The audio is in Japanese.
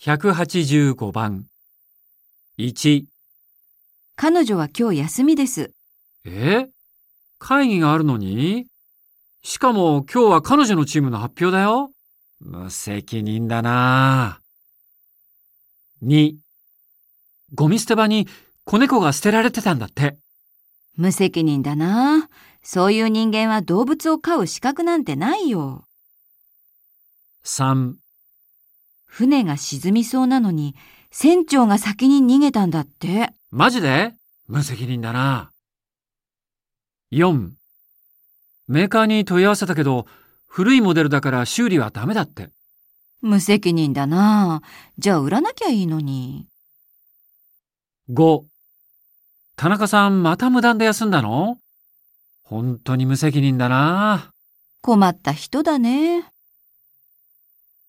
185番。1、彼女は今日休みです。え？会議があるのに？しかも今日は彼女のチームの発表だよ。無責任だな2、ゴミ捨て場に子猫が捨てられてたんだって。無責任だな。そういう人間は動物を飼う資格なんてないよ。3、船が沈みそうなのに、船長が先に逃げたんだって。マジで？無責任だな。4、メーカーに問い合わせたけど、古いモデルだから修理はダメだって。無責任だな。じゃあ売らなきゃいいのに。5、田中さんまた無断で休んだの？本当に無責任だな。困った人だね。